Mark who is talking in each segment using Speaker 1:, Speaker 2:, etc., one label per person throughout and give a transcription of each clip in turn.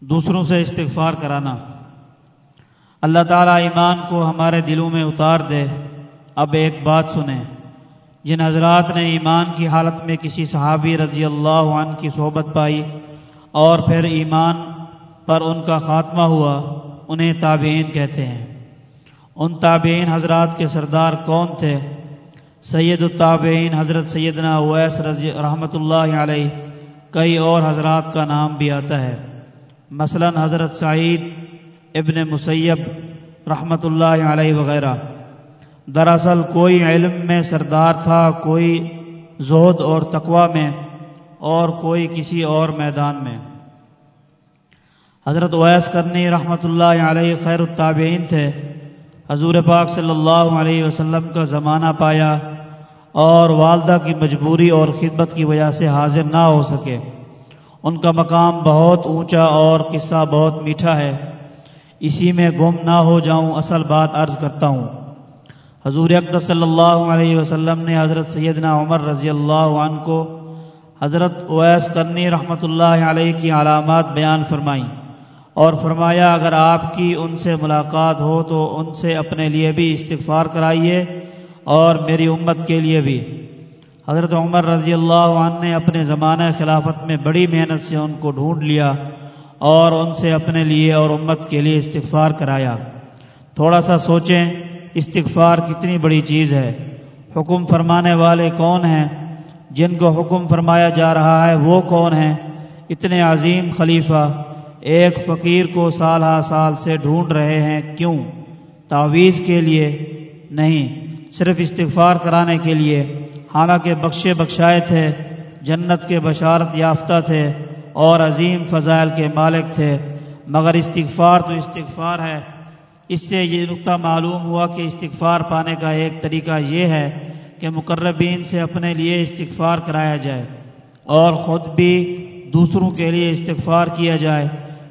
Speaker 1: دوسروں سے استغفار کرانا۔ اللہ تعالیٰ ایمان کو ہمارے دلوں میں اتار دے۔ اب ایک بات سنیں۔ جن حضرات نے ایمان کی حالت میں کسی صحابی رضی اللہ عنہ کی صحبت پائی اور پھر ایمان پر ان کا خاتمہ ہوا، انہیں تابعین کہتے ہیں۔ ان تابعین حضرات کے سردار کون تھے؟ سید التابعین حضرت سیدنا اویس رضی رحمۃ اللہ علیہ، کئی اور حضرات کا نام بھی آتا ہے۔ مثلا حضرت سعید ابن مسیب رحمۃ اللہ علیہ وغیرہ۔ دراصل کوئی علم میں سردار تھا، کوئی زہد اور تقوا میں، اور کوئی کسی اور میدان میں۔ حضرت اویس کرنی رحمۃ اللہ علیہ خیر التابعین تھے۔ حضور پاک صلی اللہ علیہ وسلم کا زمانہ پایا اور والدہ کی مجبوری اور خدمت کی وجہ سے حاضر نہ ہو سکے۔ ان کا مقام بہت اونچا اور قصہ بہت میٹھا ہے۔ اسی میں گم نہ ہو جاؤں، اصل بات عرض کرتا ہوں۔ حضور اکبر صلی اللہ علیہ وسلم نے حضرت سیدنا عمر رضی اللہ عنہ کو حضرت اویس کرنی رحمۃ اللہ علیہ کی علامات بیان فرمائیں اور فرمایا، اگر آپ کی ان سے ملاقات ہو تو ان سے اپنے لیے بھی استغفار کرائیے اور میری امت کے لیے بھی۔ حضرت عمر رضی اللہ عنہ نے اپنے زمانہ خلافت میں بڑی محنت سے ان کو ڈھونڈ لیا اور ان سے اپنے لیے اور امت کے لیے استغفار کرایا۔ تھوڑا سا سوچیں، استغفار کتنی بڑی چیز ہے۔ حکم فرمانے والے کون ہیں؟ جن کو حکم فرمایا جا رہا ہے وہ کون ہیں؟ اتنے عظیم خلیفہ ایک فقیر کو سال ہا سال سے ڈھونڈ رہے ہیں، کیوں؟ تعویذ کے لیے نہیں، صرف استغفار کرانے کے لیے۔ حالانکہ بخشے بخشائے تھے، جنت کے بشارت یافتہ تھے اور عظیم فضائل کے مالک تھے۔ مگر استغفار تو استغفار ہے۔ اس سے یہ نقطہ معلوم ہوا کہ استغفار پانے کا ایک طریقہ یہ ہے کہ مقربین سے اپنے لیے استغفار کرایا جائے اور خود بھی دوسروں کے لیے استغفار کیا جائے۔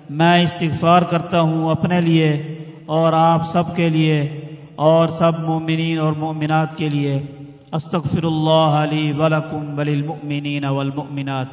Speaker 1: میں استغفار کرتا ہوں اپنے لیے اور آپ سب کے لیے اور سب مومنین اور مومنات کے لیے۔ أستغفر الله لي ولكم وللمؤمنين والمؤمنات.